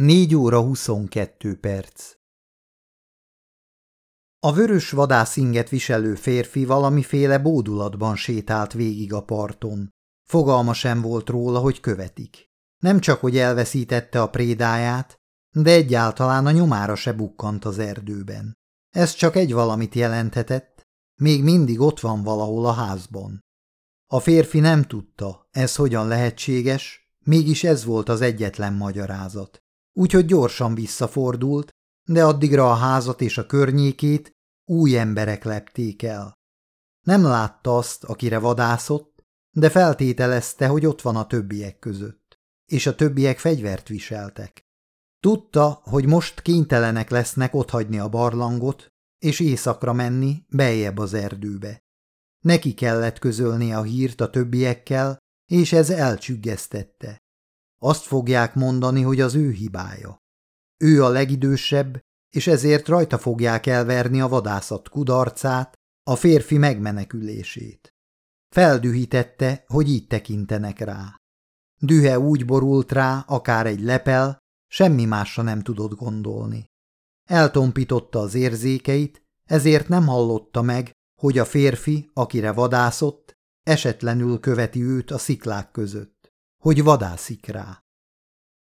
4 óra 22 perc A vörös vadászinget viselő férfi valamiféle bódulatban sétált végig a parton. Fogalma sem volt róla, hogy követik. Nem csak, hogy elveszítette a prédáját, de egyáltalán a nyomára se bukkant az erdőben. Ez csak egy valamit jelenthetett, még mindig ott van valahol a házban. A férfi nem tudta, ez hogyan lehetséges, mégis ez volt az egyetlen magyarázat úgyhogy gyorsan visszafordult, de addigra a házat és a környékét új emberek lepték el. Nem látta azt, akire vadászott, de feltételezte, hogy ott van a többiek között, és a többiek fegyvert viseltek. Tudta, hogy most kénytelenek lesznek otthagyni a barlangot, és éjszakra menni beljebb az erdőbe. Neki kellett közölni a hírt a többiekkel, és ez elcsüggesztette. Azt fogják mondani, hogy az ő hibája. Ő a legidősebb, és ezért rajta fogják elverni a vadászat kudarcát, a férfi megmenekülését. Feldühítette, hogy így tekintenek rá. Dühe úgy borult rá, akár egy lepel, semmi másra nem tudott gondolni. Eltompította az érzékeit, ezért nem hallotta meg, hogy a férfi, akire vadászott, esetlenül követi őt a sziklák között hogy vadászik rá.